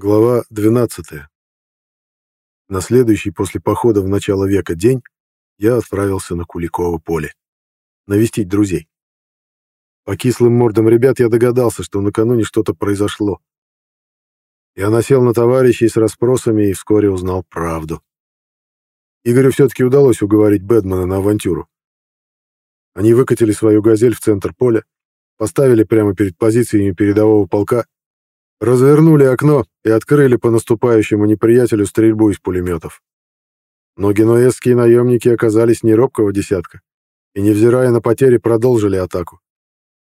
Глава 12. На следующий после похода в начало века день я отправился на Куликово поле. Навестить друзей. По кислым мордам ребят я догадался, что накануне что-то произошло. Я насел на товарищей с расспросами и вскоре узнал правду. Игорю все-таки удалось уговорить Бэдмана на авантюру. Они выкатили свою «Газель» в центр поля, поставили прямо перед позициями передового полка Развернули окно и открыли по наступающему неприятелю стрельбу из пулеметов. Но генуэзские наемники оказались не робкого десятка и, невзирая на потери, продолжили атаку.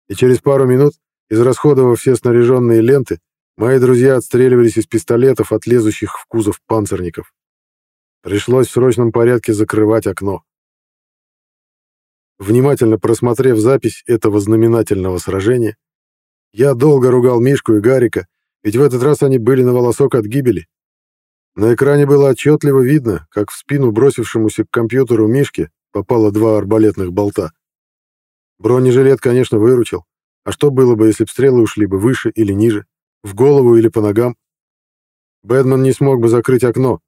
И через пару минут, израсходовав все снаряженные ленты, мои друзья отстреливались из пистолетов от лезущих в кузов панцирников. Пришлось в срочном порядке закрывать окно. Внимательно просмотрев запись этого знаменательного сражения, я долго ругал Мишку и Гарика ведь в этот раз они были на волосок от гибели. На экране было отчетливо видно, как в спину бросившемуся к компьютеру Мишке попало два арбалетных болта. Бронежилет, конечно, выручил. А что было бы, если б стрелы ушли бы выше или ниже, в голову или по ногам? Бэдман не смог бы закрыть окно,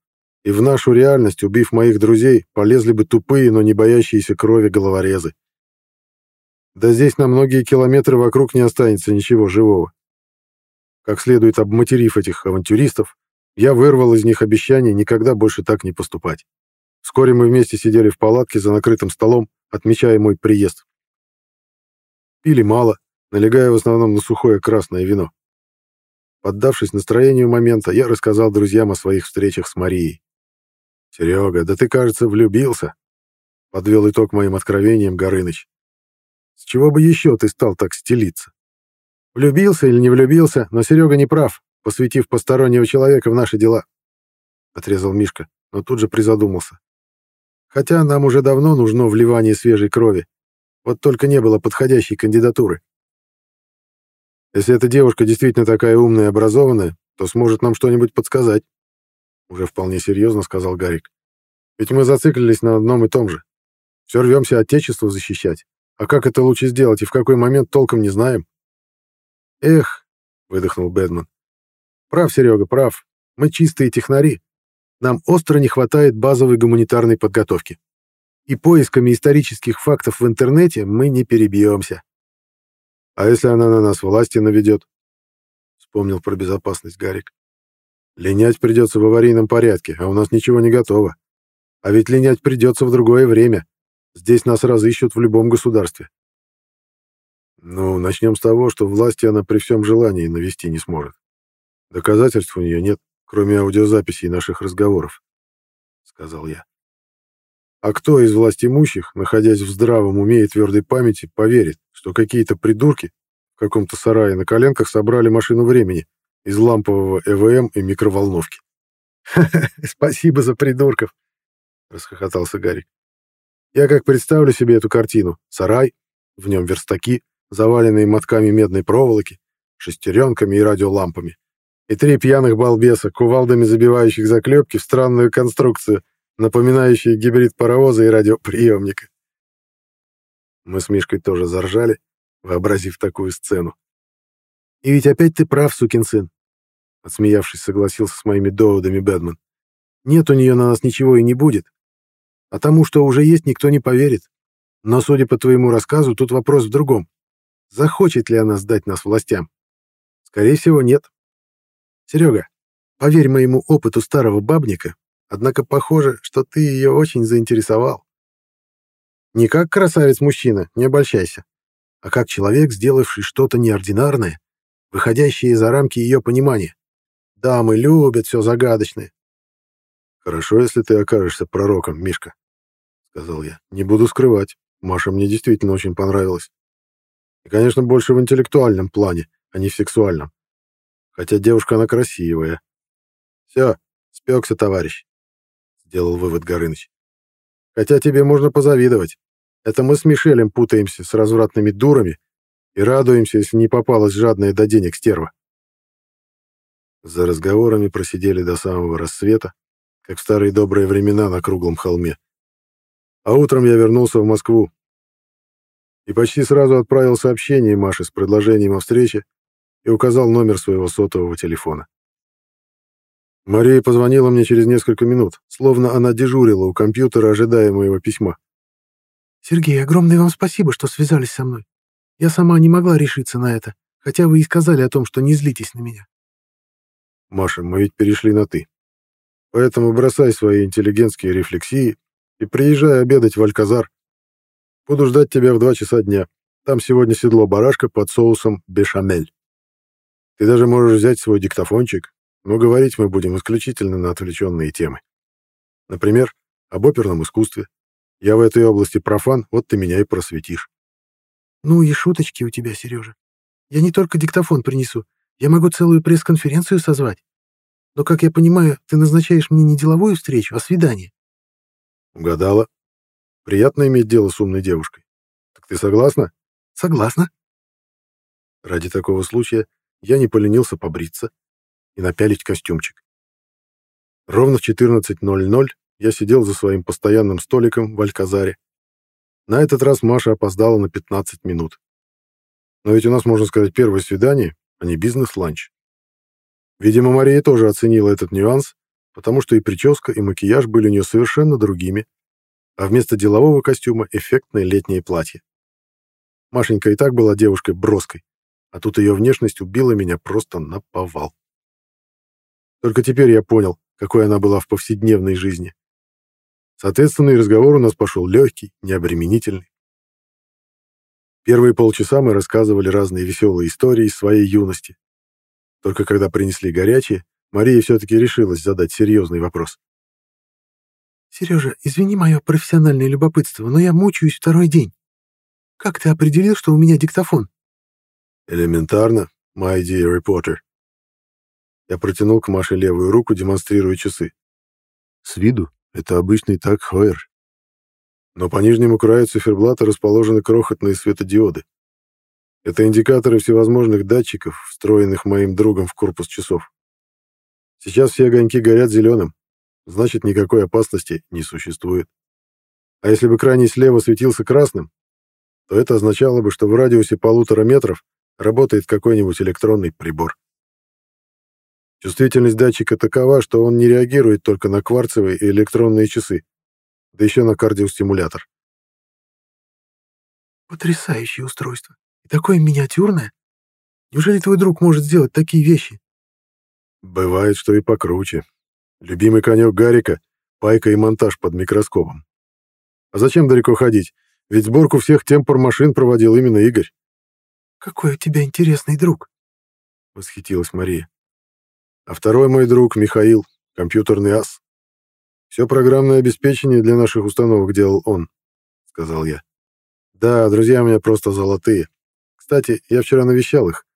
и в нашу реальность, убив моих друзей, полезли бы тупые, но не боящиеся крови головорезы. Да здесь на многие километры вокруг не останется ничего живого. Как следует обматерив этих авантюристов, я вырвал из них обещание никогда больше так не поступать. Вскоре мы вместе сидели в палатке за накрытым столом, отмечая мой приезд. Пили мало, налегая в основном на сухое красное вино. Поддавшись настроению момента, я рассказал друзьям о своих встречах с Марией. «Серега, да ты, кажется, влюбился», — подвел итог моим откровениям Горыныч. «С чего бы еще ты стал так стелиться?» Влюбился или не влюбился, но Серега не прав, посвятив постороннего человека в наши дела. Отрезал Мишка, но тут же призадумался. Хотя нам уже давно нужно вливание свежей крови. Вот только не было подходящей кандидатуры. Если эта девушка действительно такая умная и образованная, то сможет нам что-нибудь подсказать. Уже вполне серьезно сказал Гарик. Ведь мы зациклились на одном и том же. Все рвемся Отечество защищать. А как это лучше сделать и в какой момент толком не знаем. «Эх», — выдохнул Бэдман. «Прав, Серега, прав. Мы чистые технари. Нам остро не хватает базовой гуманитарной подготовки. И поисками исторических фактов в интернете мы не перебьемся». «А если она на нас власти наведет?» — вспомнил про безопасность Гарик. «Линять придется в аварийном порядке, а у нас ничего не готово. А ведь линять придется в другое время. Здесь нас разыщут в любом государстве. Ну, начнем с того, что власти она при всем желании навести не сможет. Доказательств у нее нет, кроме аудиозаписей наших разговоров, — сказал я. А кто из власть имущих, находясь в здравом уме и твердой памяти, поверит, что какие-то придурки в каком-то сарае на коленках собрали машину времени из лампового ЭВМ и микроволновки? спасибо за придурков!» — расхохотался Гарик. «Я как представлю себе эту картину. Сарай, в нем верстаки, заваленные мотками медной проволоки, шестеренками и радиолампами, и три пьяных балбеса, кувалдами забивающих заклепки в странную конструкцию, напоминающую гибрид паровоза и радиоприемника. Мы с Мишкой тоже заржали, вообразив такую сцену. «И ведь опять ты прав, сукин сын», — отсмеявшись, согласился с моими доводами Бэдман. «Нет у нее на нас ничего и не будет. А тому, что уже есть, никто не поверит. Но, судя по твоему рассказу, тут вопрос в другом. Захочет ли она сдать нас властям? Скорее всего, нет. Серега, поверь моему опыту старого бабника, однако похоже, что ты ее очень заинтересовал. Не как красавец-мужчина, не обольщайся, а как человек, сделавший что-то неординарное, выходящее за рамки ее понимания. Дамы любят все загадочное. «Хорошо, если ты окажешься пророком, Мишка», — сказал я. «Не буду скрывать. Маша мне действительно очень понравилась. И, конечно, больше в интеллектуальном плане, а не в сексуальном. Хотя девушка она красивая. Все, спекся, товарищ, — сделал вывод Горыныч. Хотя тебе можно позавидовать. Это мы с Мишелем путаемся с развратными дурами и радуемся, если не попалась жадная до денег стерва. За разговорами просидели до самого рассвета, как в старые добрые времена на круглом холме. А утром я вернулся в Москву, и почти сразу отправил сообщение Маше с предложением о встрече и указал номер своего сотового телефона. Мария позвонила мне через несколько минут, словно она дежурила у компьютера, ожидая моего письма. «Сергей, огромное вам спасибо, что связались со мной. Я сама не могла решиться на это, хотя вы и сказали о том, что не злитесь на меня». «Маша, мы ведь перешли на «ты». Поэтому бросай свои интеллигентские рефлексии и приезжай обедать в Альказар. Буду ждать тебя в два часа дня. Там сегодня седло барашка под соусом бешамель. Ты даже можешь взять свой диктофончик, но говорить мы будем исключительно на отвлеченные темы. Например, об оперном искусстве. Я в этой области профан, вот ты меня и просветишь. Ну и шуточки у тебя, Сережа. Я не только диктофон принесу, я могу целую пресс-конференцию созвать. Но, как я понимаю, ты назначаешь мне не деловую встречу, а свидание. Угадала. Приятно иметь дело с умной девушкой. Так ты согласна? Согласна. Ради такого случая я не поленился побриться и напялить костюмчик. Ровно в 14.00 я сидел за своим постоянным столиком в Альказаре. На этот раз Маша опоздала на 15 минут. Но ведь у нас, можно сказать, первое свидание, а не бизнес-ланч. Видимо, Мария тоже оценила этот нюанс, потому что и прическа, и макияж были у нее совершенно другими, а вместо делового костюма эффектное летнее платье. Машенька и так была девушкой броской, а тут ее внешность убила меня просто на повал. Только теперь я понял, какой она была в повседневной жизни. Соответственно, и разговор у нас пошел легкий, необременительный. Первые полчаса мы рассказывали разные веселые истории из своей юности. Только когда принесли горячее, Мария все-таки решилась задать серьезный вопрос. «Сережа, извини мое профессиональное любопытство, но я мучаюсь второй день. Как ты определил, что у меня диктофон?» «Элементарно, my dear reporter». Я протянул к Маше левую руку, демонстрируя часы. С виду это обычный так Хойер. Но по нижнему краю циферблата расположены крохотные светодиоды. Это индикаторы всевозможных датчиков, встроенных моим другом в корпус часов. Сейчас все огоньки горят зеленым, значит, никакой опасности не существует. А если бы крайний слева светился красным, то это означало бы, что в радиусе полутора метров работает какой-нибудь электронный прибор. Чувствительность датчика такова, что он не реагирует только на кварцевые и электронные часы, да еще на кардиостимулятор. Потрясающее устройство. И такое миниатюрное. Неужели твой друг может сделать такие вещи? Бывает, что и покруче. Любимый конек Гарика — пайка и монтаж под микроскопом. А зачем далеко ходить? Ведь сборку всех темпор машин проводил именно Игорь. «Какой у тебя интересный друг!» — восхитилась Мария. «А второй мой друг — Михаил, компьютерный ас. Все программное обеспечение для наших установок делал он», — сказал я. «Да, друзья у меня просто золотые. Кстати, я вчера навещал их.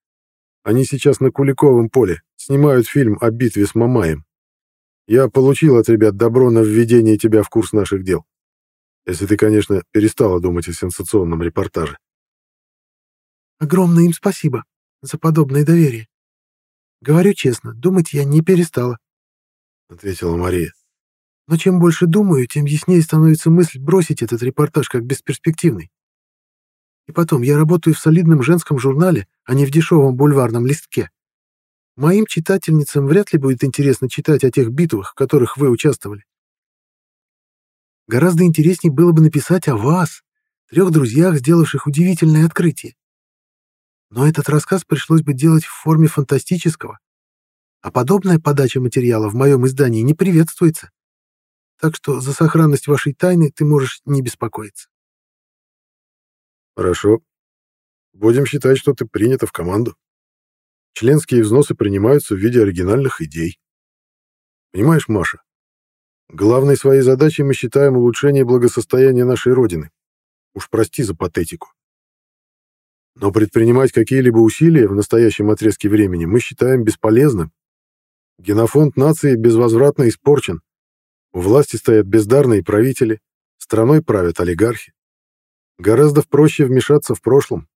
Они сейчас на Куликовом поле, снимают фильм о битве с Мамаем. Я получил от ребят добро на введение тебя в курс наших дел. Если ты, конечно, перестала думать о сенсационном репортаже. Огромное им спасибо за подобное доверие. Говорю честно, думать я не перестала, — ответила Мария. Но чем больше думаю, тем яснее становится мысль бросить этот репортаж как бесперспективный. И потом, я работаю в солидном женском журнале, а не в дешевом бульварном листке. Моим читательницам вряд ли будет интересно читать о тех битвах, в которых вы участвовали. Гораздо интереснее было бы написать о вас, трех друзьях, сделавших удивительное открытие. Но этот рассказ пришлось бы делать в форме фантастического, а подобная подача материала в моем издании не приветствуется. Так что за сохранность вашей тайны ты можешь не беспокоиться. Хорошо. Будем считать, что ты принята в команду. Членские взносы принимаются в виде оригинальных идей. Понимаешь, Маша, главной своей задачей мы считаем улучшение благосостояния нашей Родины. Уж прости за патетику. Но предпринимать какие-либо усилия в настоящем отрезке времени мы считаем бесполезным. Генофонд нации безвозвратно испорчен. У власти стоят бездарные правители, страной правят олигархи. Гораздо проще вмешаться в прошлом.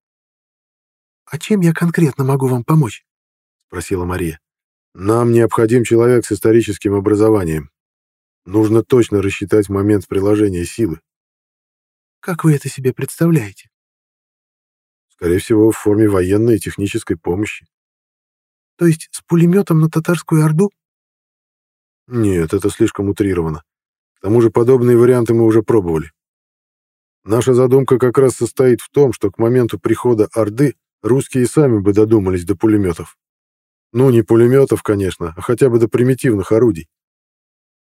«А чем я конкретно могу вам помочь?» — спросила Мария. «Нам необходим человек с историческим образованием. Нужно точно рассчитать момент приложения силы». «Как вы это себе представляете?» «Скорее всего, в форме военной и технической помощи». «То есть с пулеметом на татарскую орду?» Нет, это слишком утрировано. К тому же подобные варианты мы уже пробовали. Наша задумка как раз состоит в том, что к моменту прихода Орды русские сами бы додумались до пулеметов. Ну, не пулеметов, конечно, а хотя бы до примитивных орудий.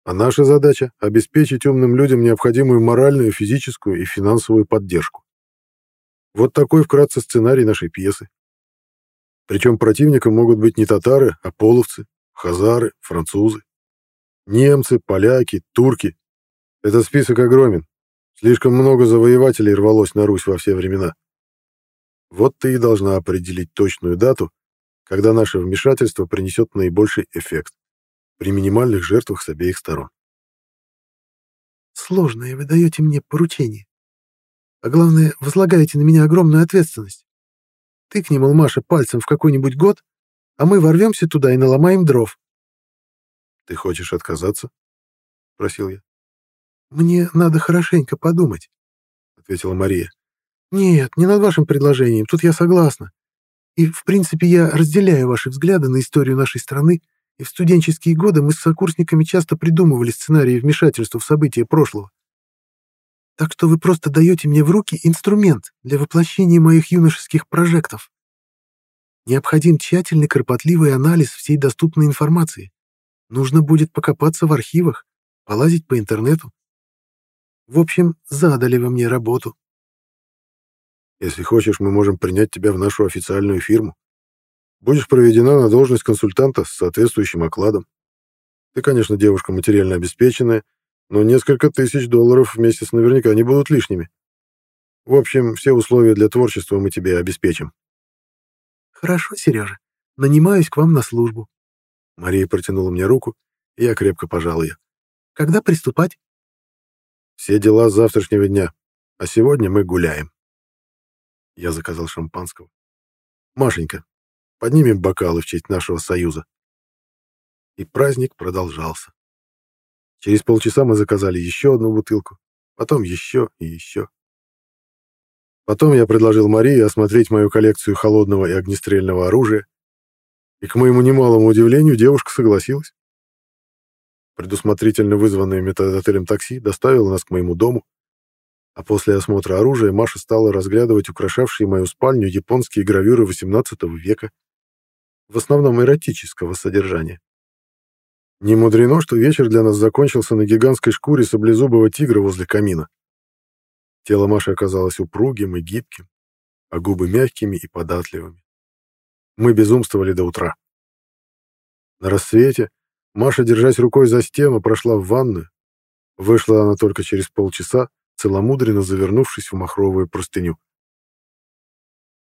А наша задача — обеспечить умным людям необходимую моральную, физическую и финансовую поддержку. Вот такой вкратце сценарий нашей пьесы. Причем противником могут быть не татары, а половцы, хазары, французы. Немцы, поляки, турки. Этот список огромен. Слишком много завоевателей рвалось на Русь во все времена. Вот ты и должна определить точную дату, когда наше вмешательство принесет наибольший эффект при минимальных жертвах с обеих сторон. Сложное вы даете мне поручение. А главное, возлагаете на меня огромную ответственность. Тыкни, мол, Маша, пальцем в какой-нибудь год, а мы ворвемся туда и наломаем дров. — Ты хочешь отказаться? — просил я. — Мне надо хорошенько подумать, — ответила Мария. — Нет, не над вашим предложением, тут я согласна. И, в принципе, я разделяю ваши взгляды на историю нашей страны и в студенческие годы мы с сокурсниками часто придумывали сценарии вмешательства в события прошлого. Так что вы просто даете мне в руки инструмент для воплощения моих юношеских прожектов. Необходим тщательный, кропотливый анализ всей доступной информации. Нужно будет покопаться в архивах, полазить по интернету. В общем, задали вы мне работу. Если хочешь, мы можем принять тебя в нашу официальную фирму. Будешь проведена на должность консультанта с соответствующим окладом. Ты, конечно, девушка материально обеспеченная, но несколько тысяч долларов в месяц наверняка не будут лишними. В общем, все условия для творчества мы тебе обеспечим. Хорошо, Сережа. Нанимаюсь к вам на службу. Мария протянула мне руку, и я крепко пожал ее. Когда приступать? Все дела с завтрашнего дня, а сегодня мы гуляем. Я заказал шампанского. Машенька, Поднимем бокалы в честь нашего союза. И праздник продолжался. Через полчаса мы заказали еще одну бутылку, потом еще и еще. Потом я предложил Марии осмотреть мою коллекцию холодного и огнестрельного оружия, и, к моему немалому удивлению, девушка согласилась. Предусмотрительно вызванное метадотелем такси доставило нас к моему дому, а после осмотра оружия Маша стала разглядывать украшавшие мою спальню японские гравюры XVIII века в основном эротического содержания. Не мудрено, что вечер для нас закончился на гигантской шкуре саблезубого тигра возле камина. Тело Маши оказалось упругим и гибким, а губы мягкими и податливыми. Мы безумствовали до утра. На рассвете Маша, держась рукой за стену, прошла в ванную. Вышла она только через полчаса, целомудренно завернувшись в махровую простыню.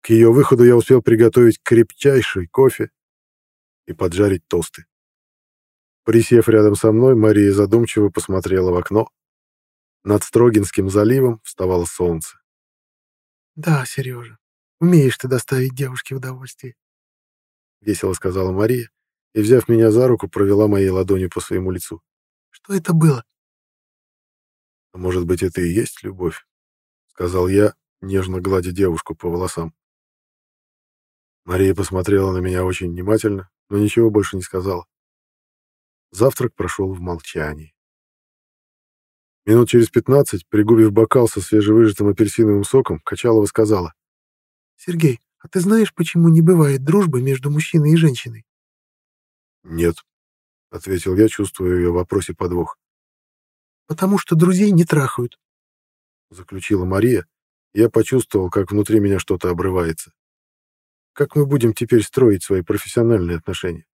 К ее выходу я успел приготовить крепчайший кофе и поджарить тосты. Присев рядом со мной, Мария задумчиво посмотрела в окно. Над Строгинским заливом вставало солнце. «Да, Сережа, умеешь ты доставить девушке удовольствие», — весело сказала Мария и, взяв меня за руку, провела моей ладонью по своему лицу. «Что это было?» «А может быть, это и есть любовь?» — сказал я, нежно гладя девушку по волосам. Мария посмотрела на меня очень внимательно, но ничего больше не сказала. Завтрак прошел в молчании. Минут через пятнадцать, пригубив бокал со свежевыжатым апельсиновым соком, Качалова сказала. «Сергей, а ты знаешь, почему не бывает дружбы между мужчиной и женщиной?» «Нет», — ответил я, чувствуя в ее вопросе подвох. «Потому что друзей не трахают», — заключила Мария. Я почувствовал, как внутри меня что-то обрывается. Как мы будем теперь строить свои профессиональные отношения?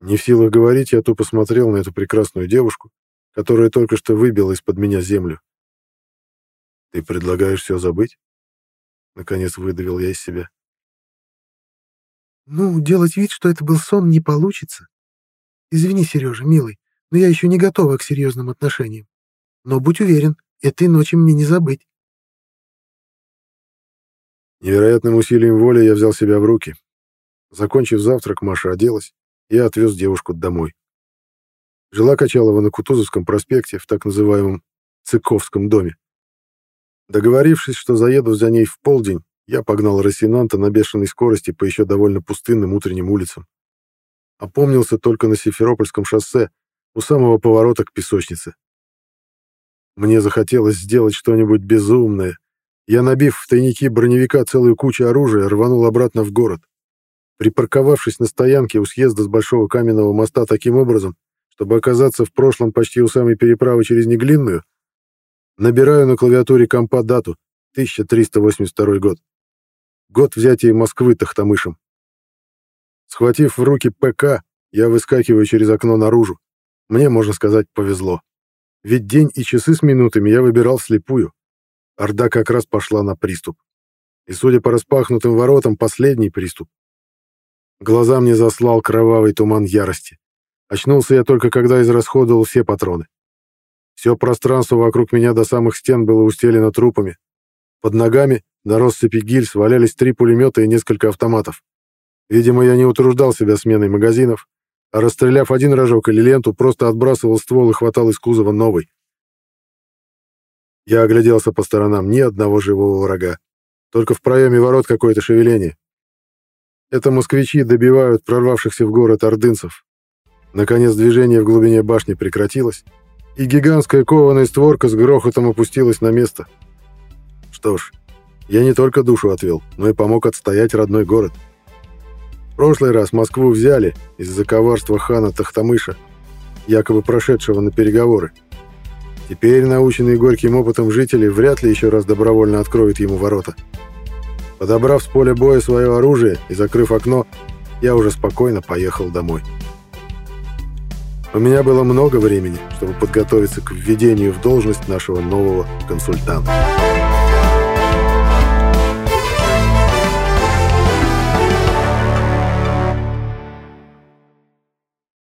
Не в силах говорить, я тупо смотрел на эту прекрасную девушку, которая только что выбила из-под меня землю. «Ты предлагаешь все забыть?» Наконец выдавил я из себя. «Ну, делать вид, что это был сон, не получится. Извини, Сережа, милый, но я еще не готова к серьезным отношениям. Но будь уверен, этой ночи мне не забыть». Невероятным усилием воли я взял себя в руки. Закончив завтрак, Маша оделась, и отвез девушку домой. Жила Качалова на Кутузовском проспекте, в так называемом Цыковском доме. Договорившись, что заеду за ней в полдень, я погнал Росинанта на бешеной скорости по еще довольно пустынным утренним улицам. опомнился только на Симферопольском шоссе, у самого поворота к песочнице. Мне захотелось сделать что-нибудь безумное. Я, набив в тайники броневика целую кучу оружия, рванул обратно в город. Припарковавшись на стоянке у съезда с Большого Каменного моста таким образом, чтобы оказаться в прошлом почти у самой переправы через Неглинную, набираю на клавиатуре компа дату 1382 год. Год взятия Москвы Тахтамышем. Схватив в руки ПК, я выскакиваю через окно наружу. Мне, можно сказать, повезло. Ведь день и часы с минутами я выбирал слепую. Орда как раз пошла на приступ. И, судя по распахнутым воротам, последний приступ. Глаза мне заслал кровавый туман ярости. Очнулся я только, когда израсходовал все патроны. Все пространство вокруг меня до самых стен было устелено трупами. Под ногами на россыпи гильз валялись три пулемета и несколько автоматов. Видимо, я не утруждал себя сменой магазинов, а расстреляв один рожок или ленту, просто отбрасывал ствол и хватал из кузова новый. Я огляделся по сторонам, ни одного живого врага. Только в проеме ворот какое-то шевеление. Это москвичи добивают прорвавшихся в город ордынцев. Наконец движение в глубине башни прекратилось, и гигантская кованая створка с грохотом опустилась на место. Что ж, я не только душу отвел, но и помог отстоять родной город. В прошлый раз Москву взяли из-за коварства хана Тахтамыша, якобы прошедшего на переговоры. Теперь, наученные горьким опытом жители, вряд ли еще раз добровольно откроют ему ворота. Подобрав с поля боя свое оружие и закрыв окно, я уже спокойно поехал домой. У меня было много времени, чтобы подготовиться к введению в должность нашего нового консультанта.